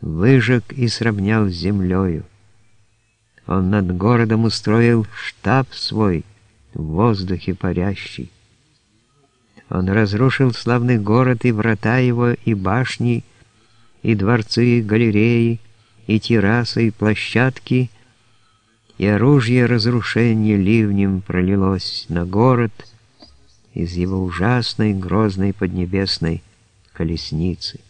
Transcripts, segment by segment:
выжег и сравнял с землею. Он над городом устроил штаб свой, в воздухе парящий. Он разрушил славный город и врата его, и башни, и дворцы, и галереи, и террасы, и площадки, и оружие разрушения ливнем пролилось на город из его ужасной, грозной поднебесной колесницы.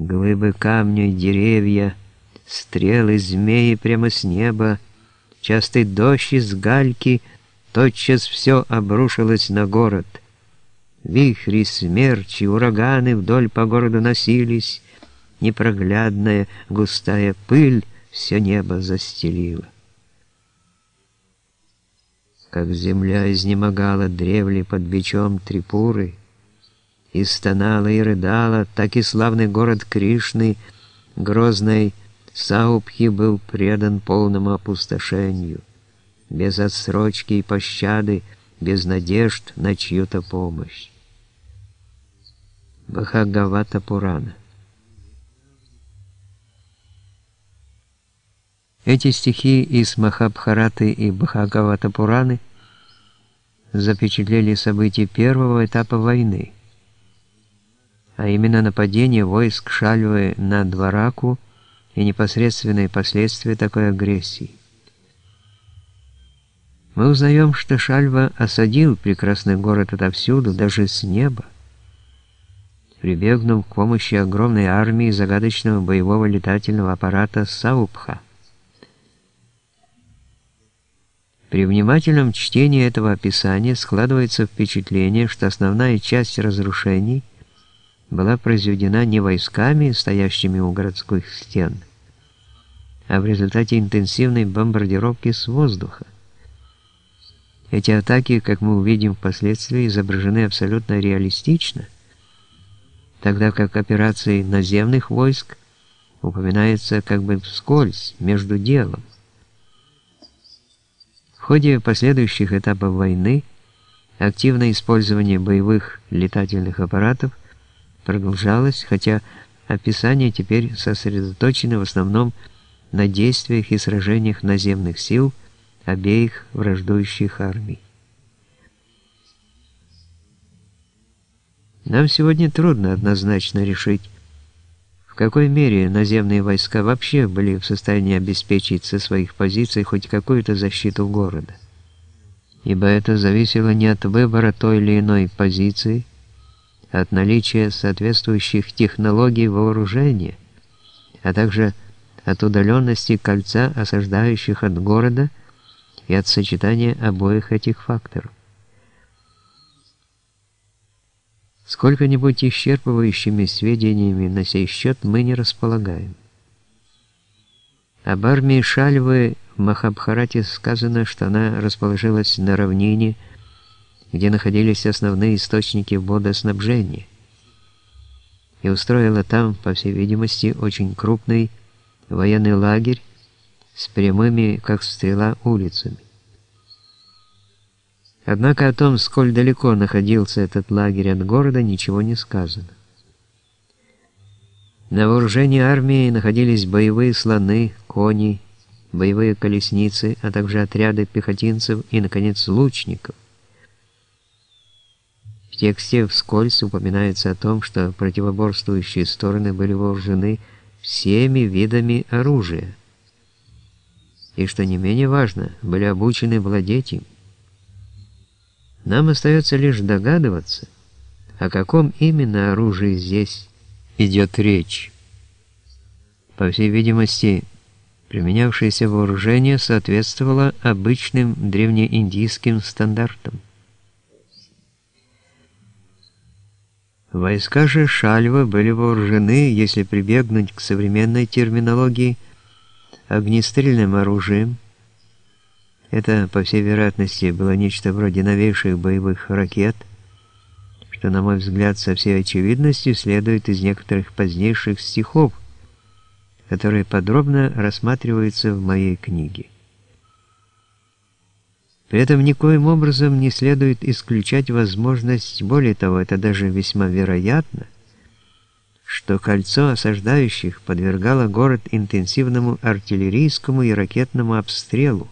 Глыбы камня и деревья, стрелы, змеи прямо с неба, частый дождь из гальки, тотчас все обрушилось на город. Вихри, смерчи, ураганы вдоль по городу носились, непроглядная густая пыль все небо застелила. Как земля изнемогала древли под бичом Трипуры, и стонала и рыдала, так и славный город Кришны, грозной Саупхи был предан полному опустошению, без отсрочки и пощады, без надежд на чью-то помощь. Бхагавата Пурана. Эти стихи из Махабхараты и Бхагавата Пураны запечатлели события первого этапа войны, а именно нападение войск Шальвы на Двараку и непосредственные последствия такой агрессии. Мы узнаем, что Шальва осадил прекрасный город отовсюду, даже с неба, прибегнув к помощи огромной армии загадочного боевого летательного аппарата Саупха. При внимательном чтении этого описания складывается впечатление, что основная часть разрушений была произведена не войсками, стоящими у городских стен, а в результате интенсивной бомбардировки с воздуха. Эти атаки, как мы увидим впоследствии, изображены абсолютно реалистично, тогда как операции наземных войск упоминаются как бы вскользь, между делом. В ходе последующих этапов войны активное использование боевых летательных аппаратов продолжалось, хотя описания теперь сосредоточены в основном на действиях и сражениях наземных сил обеих враждующих армий. Нам сегодня трудно однозначно решить, какой мере наземные войска вообще были в состоянии обеспечить со своих позиций хоть какую-то защиту города. Ибо это зависело не от выбора той или иной позиции, от наличия соответствующих технологий вооружения, а также от удаленности кольца осаждающих от города и от сочетания обоих этих факторов. Сколько-нибудь исчерпывающими сведениями на сей счет мы не располагаем. Об армии Шальвы в Махабхарате сказано, что она расположилась на равнине, где находились основные источники водоснабжения, и устроила там, по всей видимости, очень крупный военный лагерь с прямыми, как стрела, улицами. Однако о том, сколь далеко находился этот лагерь от города, ничего не сказано. На вооружении армии находились боевые слоны, кони, боевые колесницы, а также отряды пехотинцев и, наконец, лучников. Тексте вскользь упоминается о том, что противоборствующие стороны были вооружены всеми видами оружия, и, что не менее важно, были обучены владеть им. Нам остается лишь догадываться, о каком именно оружии здесь идет речь. По всей видимости, применявшееся вооружение соответствовало обычным древнеиндийским стандартам. Войска же Шальва были вооружены, если прибегнуть к современной терминологии, огнестрельным оружием, это, по всей вероятности, было нечто вроде новейших боевых ракет, что, на мой взгляд, со всей очевидностью следует из некоторых позднейших стихов, которые подробно рассматриваются в моей книге. При этом никоим образом не следует исключать возможность, более того, это даже весьма вероятно, что кольцо осаждающих подвергало город интенсивному артиллерийскому и ракетному обстрелу,